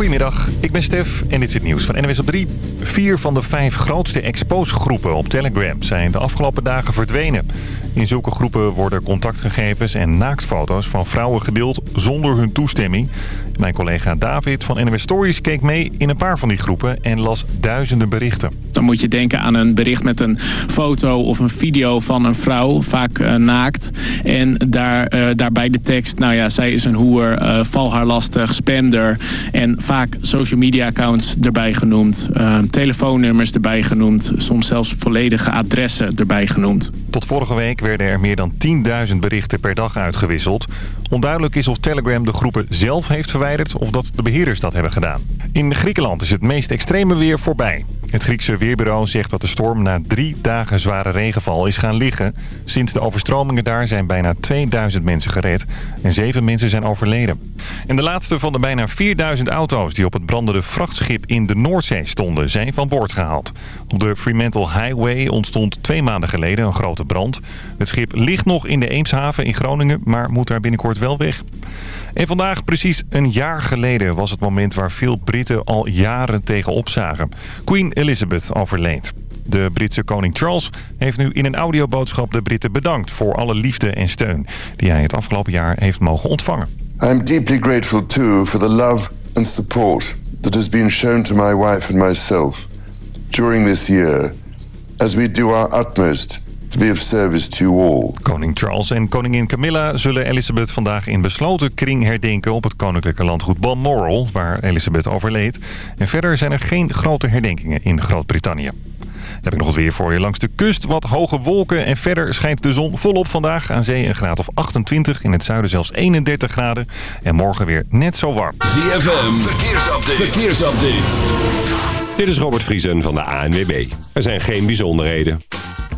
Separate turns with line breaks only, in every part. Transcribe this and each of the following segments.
Goedemiddag, ik ben Stef en dit is het nieuws van NWS op 3. Vier van de vijf grootste expose-groepen op Telegram zijn de afgelopen dagen verdwenen. In zulke groepen worden contactgegevens en naaktfoto's van vrouwen gedeeld zonder hun toestemming. Mijn collega David van NWS Stories keek mee in een paar van die groepen en las duizenden berichten.
Dan moet je denken aan een bericht met een foto of een video van een vrouw, vaak uh, naakt. En daar, uh, daarbij de tekst, nou ja, zij is een hoer, uh, val haar lastig, spamder. En vaak social media accounts erbij genoemd, telefoonnummers erbij genoemd. Soms zelfs volledige adressen erbij genoemd.
Tot vorige week werden er meer dan 10.000 berichten per dag uitgewisseld. Onduidelijk is of Telegram de groepen zelf heeft verwijderd of dat de beheerders dat hebben gedaan. In Griekenland is het meest extreme weer voorbij. Het Griekse weerbureau zegt dat de storm na drie dagen zware regenval is gaan liggen. Sinds de overstromingen daar zijn bijna 2000 mensen gered en zeven mensen zijn overleden. En de laatste van de bijna 4000 auto's die op het brandende vrachtschip in de Noordzee stonden zijn van boord gehaald. Op de Fremantle Highway ontstond twee maanden geleden een grote brand. Het schip ligt nog in de Eemshaven in Groningen, maar moet daar binnenkort wel. En vandaag, precies een jaar geleden, was het moment waar veel Britten al jaren tegenop zagen. Queen Elizabeth overleed. De Britse koning Charles heeft nu in een audioboodschap de Britten bedankt voor alle liefde en steun die hij het afgelopen jaar heeft mogen ontvangen.
I am deeply grateful too for the love and support that has been shown to my wife and myself during this year as we do our utmost to be of service to all.
Koning Charles en koningin Camilla zullen Elizabeth vandaag in besloten kring herdenken op het koninklijke landgoed Balmoral, waar Elizabeth overleed. En verder zijn er geen grote herdenkingen in Groot-Brittannië. Dan heb ik nog wat weer voor je. Langs de kust wat hoge wolken en verder schijnt de zon volop vandaag. Aan zee een graad of 28, in het zuiden zelfs 31 graden. En morgen weer net zo warm.
ZFM, verkeersupdate. verkeersupdate.
Dit is Robert Vriesen van de ANWB. Er zijn geen bijzonderheden.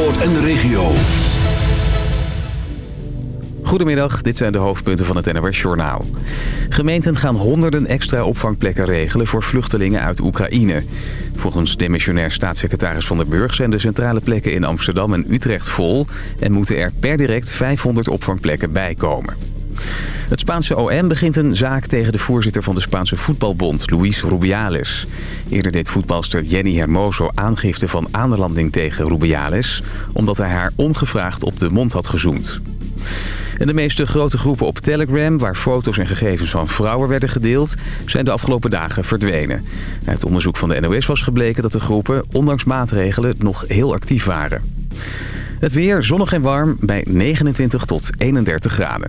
Zandvoort en de
regio.
Goedemiddag, dit zijn de hoofdpunten van het NOS Journaal. Gemeenten gaan honderden extra opvangplekken regelen voor vluchtelingen uit Oekraïne. Volgens demissionair staatssecretaris Van der Burg zijn de centrale plekken in Amsterdam en Utrecht vol... en moeten er per direct 500 opvangplekken bijkomen. komen. Het Spaanse OM begint een zaak tegen de voorzitter van de Spaanse voetbalbond, Luis Rubiales. Eerder deed voetbalster Jenny Hermoso aangifte van aanranding tegen Rubiales... omdat hij haar ongevraagd op de mond had gezoend. En de meeste grote groepen op Telegram, waar foto's en gegevens van vrouwen werden gedeeld, zijn de afgelopen dagen verdwenen. Uit onderzoek van de NOS was gebleken dat de groepen, ondanks maatregelen, nog heel actief waren. Het weer zonnig en warm bij 29 tot 31 graden.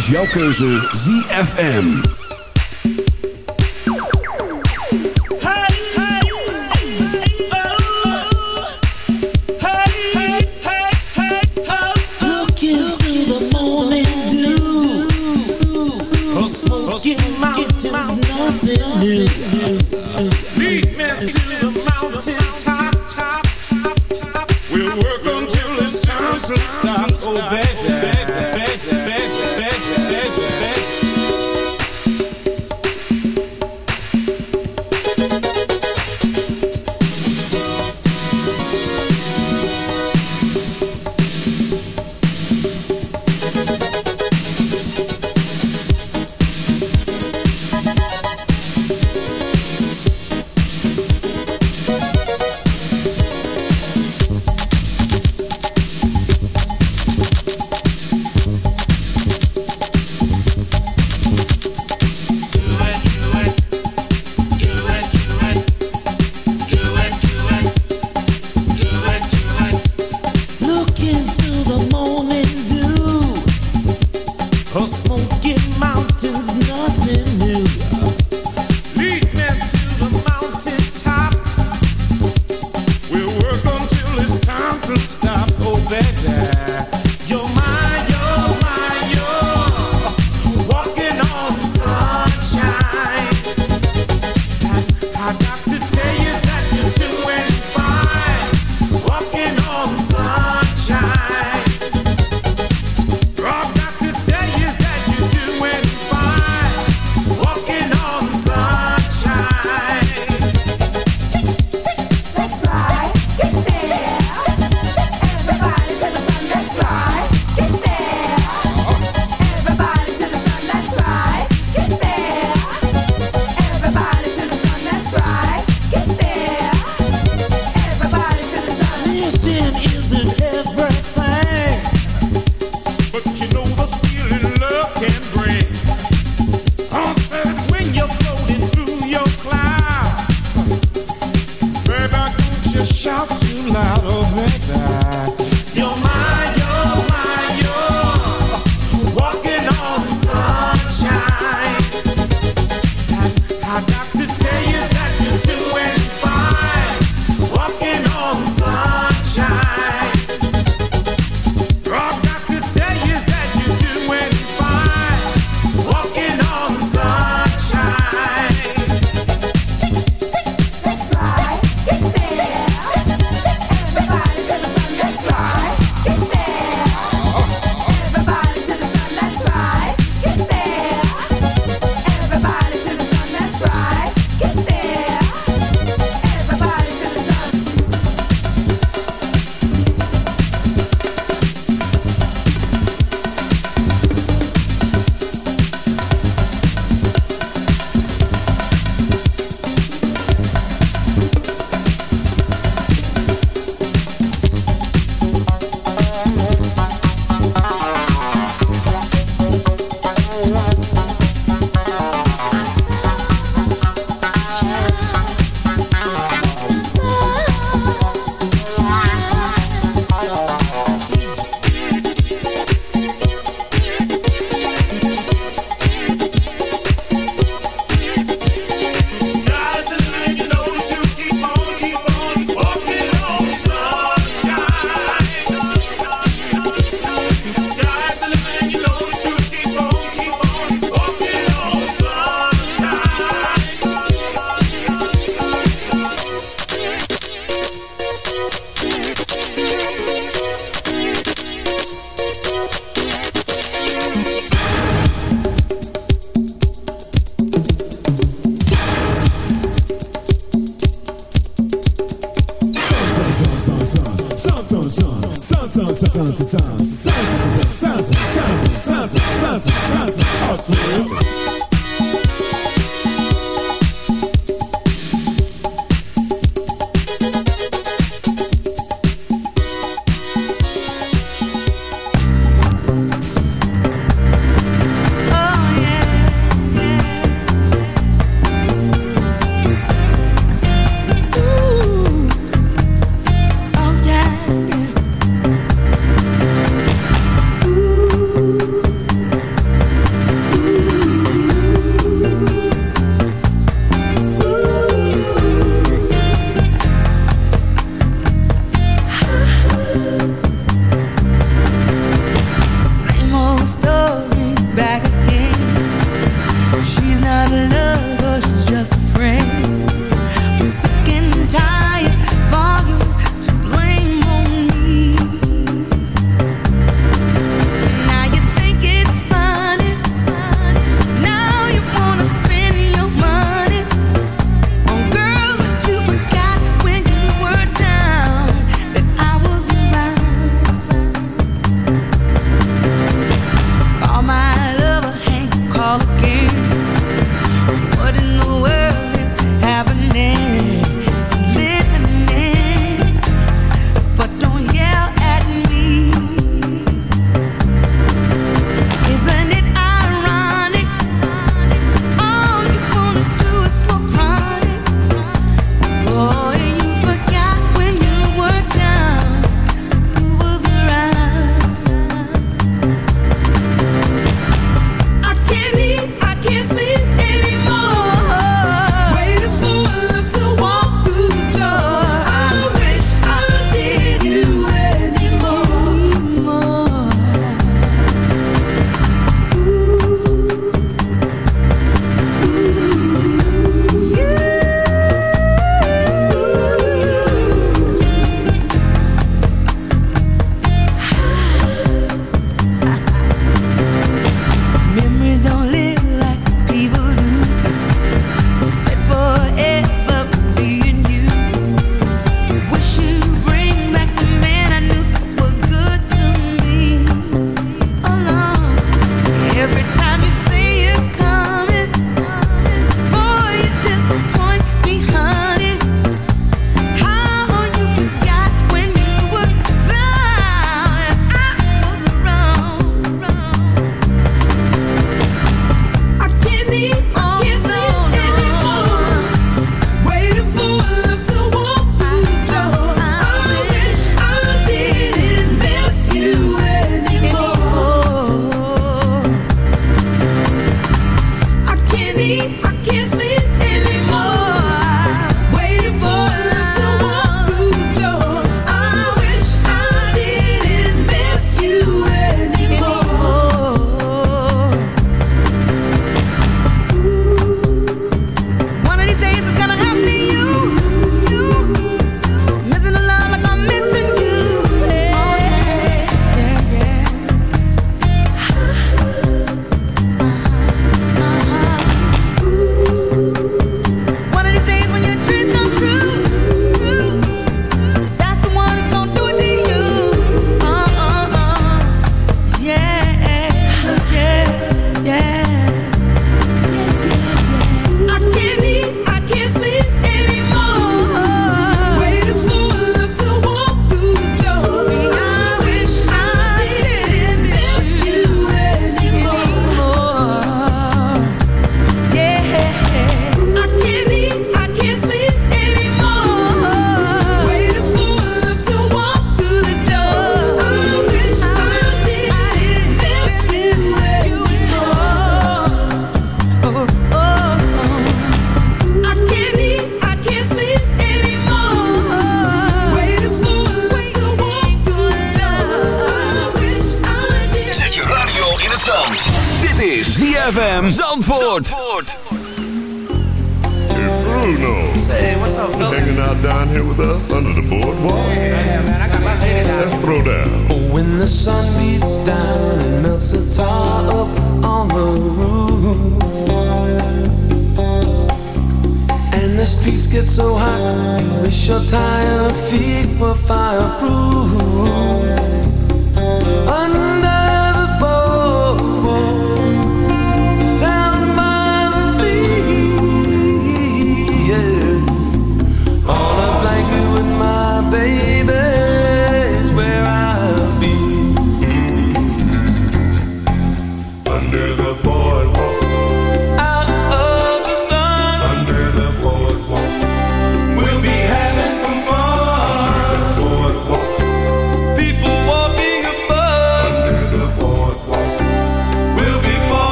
Is
jouw keuze ZFM.